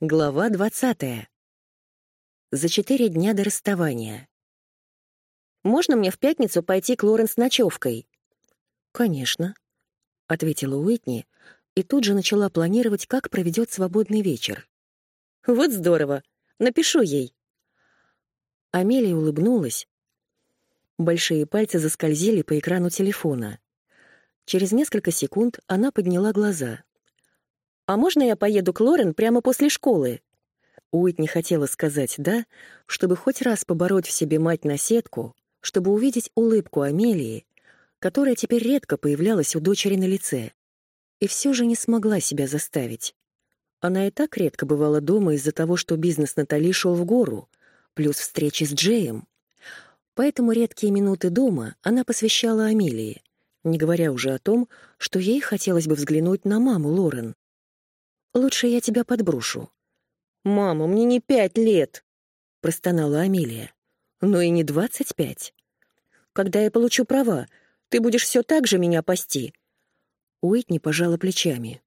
Глава 20. За четыре дня до расставания. «Можно мне в пятницу пойти к Лорен с ночевкой?» «Конечно», — ответила Уитни и тут же начала планировать, как проведет свободный вечер. «Вот здорово! Напишу ей!» Амелия улыбнулась. Большие пальцы заскользили по экрану телефона. Через несколько секунд она подняла глаза — «А можно я поеду к Лорен прямо после школы?» Уит не хотела сказать «да», чтобы хоть раз побороть в себе мать на сетку, чтобы увидеть улыбку Амелии, которая теперь редко появлялась у дочери на лице. И все же не смогла себя заставить. Она и так редко бывала дома из-за того, что бизнес Натали шел в гору, плюс встречи с Джеем. Поэтому редкие минуты дома она посвящала Амелии, не говоря уже о том, что ей хотелось бы взглянуть на маму Лорен. Лучше я тебя подброшу». «Мама, мне не пять лет», — простонала Амелия. «Ну и не двадцать пять. Когда я получу права, ты будешь все так же меня пасти». Уитни пожала плечами.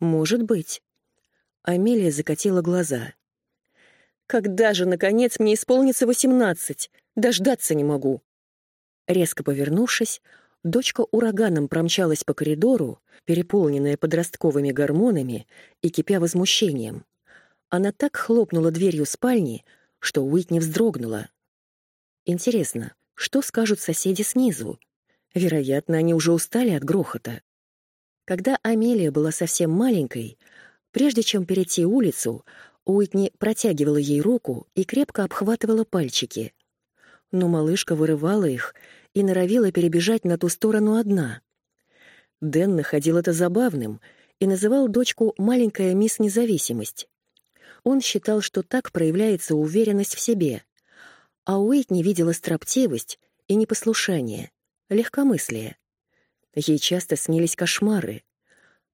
«Может быть». Амелия закатила глаза. «Когда же, наконец, мне исполнится восемнадцать? Дождаться не могу». Резко повернувшись, Дочка ураганом промчалась по коридору, переполненная подростковыми гормонами и кипя возмущением. Она так хлопнула дверью спальни, что Уитни вздрогнула. Интересно, что скажут соседи снизу? Вероятно, они уже устали от грохота. Когда Амелия была совсем маленькой, прежде чем перейти улицу, Уитни протягивала ей руку и крепко обхватывала пальчики. Но малышка вырывала их и норовила перебежать на ту сторону одна. Дэн находил это забавным и называл дочку «маленькая мисс Независимость». Он считал, что так проявляется уверенность в себе, а Уитни видела строптивость и непослушание, легкомыслие. Ей часто снились кошмары.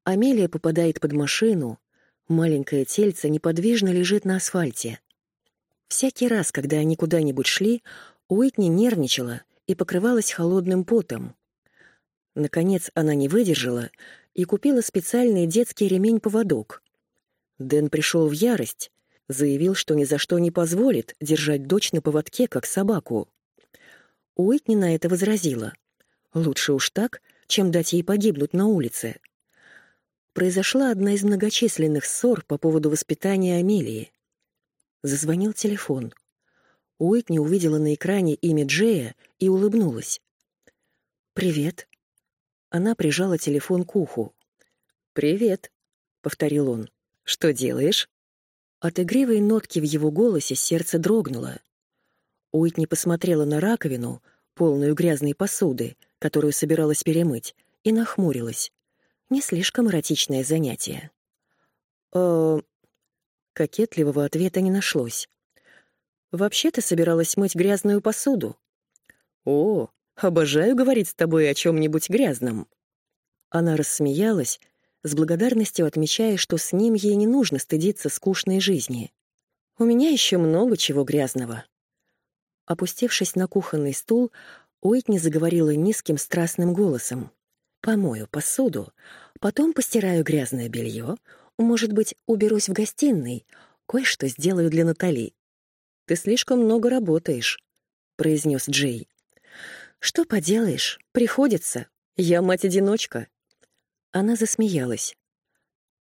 Амелия попадает под машину, маленькое тельце неподвижно лежит на асфальте. Всякий раз, когда они куда-нибудь шли, Уитни нервничала и покрывалась холодным потом. Наконец она не выдержала и купила специальный детский ремень-поводок. Дэн пришел в ярость, заявил, что ни за что не позволит держать дочь на поводке, как собаку. Уитни на это возразила. Лучше уж так, чем дать ей погибнуть на улице. Произошла одна из многочисленных ссор по поводу воспитания Амелии. Зазвонил телефон. Уитни увидела на экране имя Джея и улыбнулась. «Привет». Она прижала телефон к уху. «Привет», — повторил он. «Что делаешь?» От игривой нотки в его голосе сердце дрогнуло. Уитни посмотрела на раковину, полную грязной посуды, которую собиралась перемыть, и нахмурилась. Не слишком эротичное занятие. «Э...» Кокетливого ответа не нашлось. Вообще-то собиралась мыть грязную посуду. О, обожаю говорить с тобой о чем-нибудь грязном. Она рассмеялась, с благодарностью отмечая, что с ним ей не нужно стыдиться скучной жизни. У меня еще много чего грязного. Опустившись на кухонный стул, Уитни заговорила низким страстным голосом. «Помою посуду, потом постираю грязное белье, может быть, уберусь в гостиной, кое-что сделаю для Натали. Ты слишком много работаешь», — произнес Джей. «Что поделаешь, приходится. Я мать-одиночка». Она засмеялась.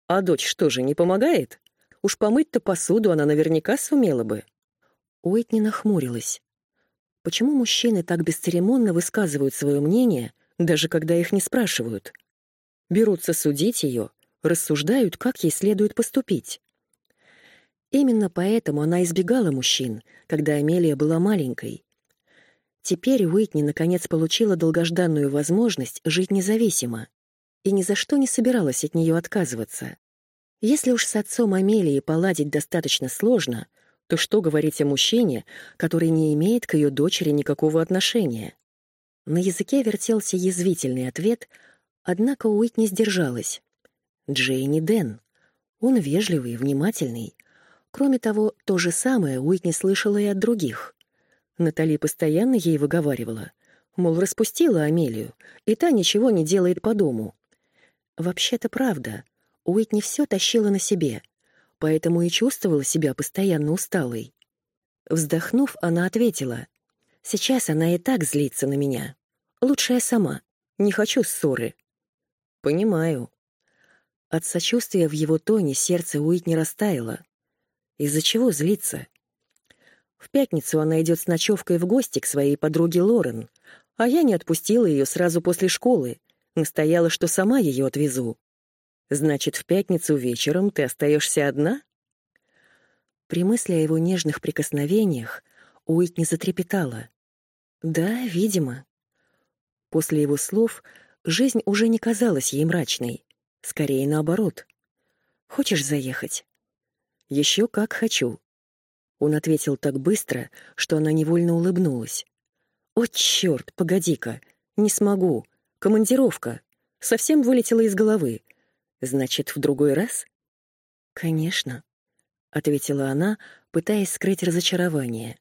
«А дочь что же, не помогает? Уж помыть-то посуду она наверняка сумела бы». Уитни нахмурилась. Почему мужчины так бесцеремонно высказывают свое мнение, даже когда их не спрашивают? Берутся судить ее, рассуждают, как ей следует поступить. Именно поэтому она избегала мужчин, когда Амелия была маленькой. Теперь Уитни наконец получила долгожданную возможность жить независимо и ни за что не собиралась от нее отказываться. Если уж с отцом Амелии поладить достаточно сложно, то что говорить о мужчине, который не имеет к ее дочери никакого отношения? На языке вертелся язвительный ответ, однако Уитни сдержалась. Джейни Дэн. Он вежливый, внимательный, Кроме того, то же самое Уитни слышала и от других. Натали постоянно ей выговаривала, мол, распустила Амелию, и та ничего не делает по дому. Вообще-то правда. Уитни все тащила на себе. поэтому и чувствовала себя постоянно усталой. Вздохнув, она ответила, «Сейчас она и так злится на меня. Лучше я сама. Не хочу ссоры». «Понимаю». От сочувствия в его тоне сердце Уитни растаяло. Из-за чего злиться? В пятницу она идет с ночевкой в гости к своей подруге Лорен, а я не отпустила ее сразу после школы, настояла, что сама ее отвезу. Значит, в пятницу вечером ты остаешься одна? При мысли о его нежных прикосновениях Уитни затрепетала. Да, видимо. После его слов жизнь уже не казалась ей мрачной. Скорее наоборот. Хочешь заехать? Еще как хочу. Он ответил так быстро, что она невольно улыбнулась. «О, черт, погоди-ка! Не смогу! Командировка! Совсем вылетела из головы. Значит, в другой раз?» «Конечно», — ответила она, пытаясь скрыть разочарование.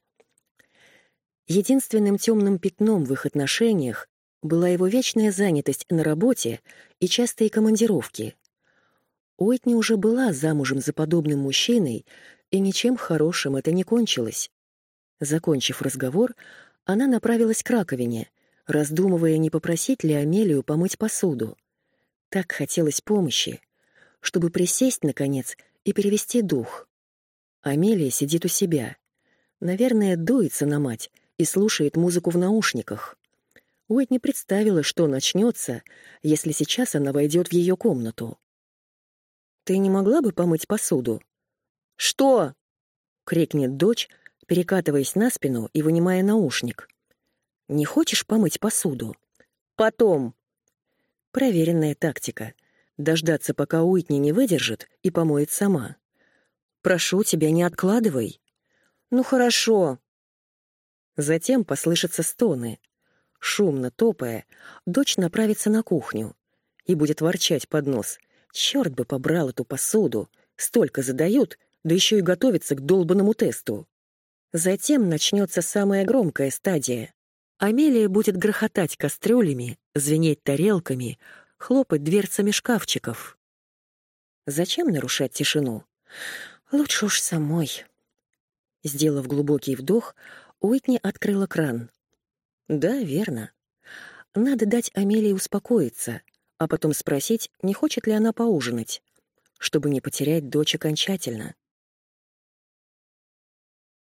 Единственным темным пятном в их отношениях была его вечная занятость на работе и частые командировки. Уитни уже была замужем за подобным мужчиной и ничем хорошим это не кончилось. Закончив разговор, она направилась к раковине, раздумывая, не попросить ли Амелию помыть посуду. Так хотелось помощи, чтобы присесть, наконец, и перевести дух. Амелия сидит у себя. Наверное, дуется на мать и слушает музыку в наушниках. Уэйт не представила, что начнется, если сейчас она войдет в ее комнату. «Ты не могла бы помыть посуду?» «Что?» — крикнет дочь, перекатываясь на спину и вынимая наушник. «Не хочешь помыть посуду?» «Потом». Проверенная тактика. Дождаться, пока Уитни не выдержит и помоет сама. «Прошу тебя, не откладывай». «Ну хорошо». Затем послышатся стоны. Шумно топая, дочь направится на кухню и будет ворчать под нос. «Черт бы побрал эту посуду! Столько задают, да еще и готовиться к долбанному тесту. Затем начнется самая громкая стадия. Амелия будет грохотать кастрюлями, звенеть тарелками, хлопать дверцами шкафчиков. Зачем нарушать тишину? Лучше уж самой. Сделав глубокий вдох, Уитни открыла кран. Да, верно. Надо дать Амелии успокоиться, а потом спросить, не хочет ли она поужинать, чтобы не потерять дочь окончательно.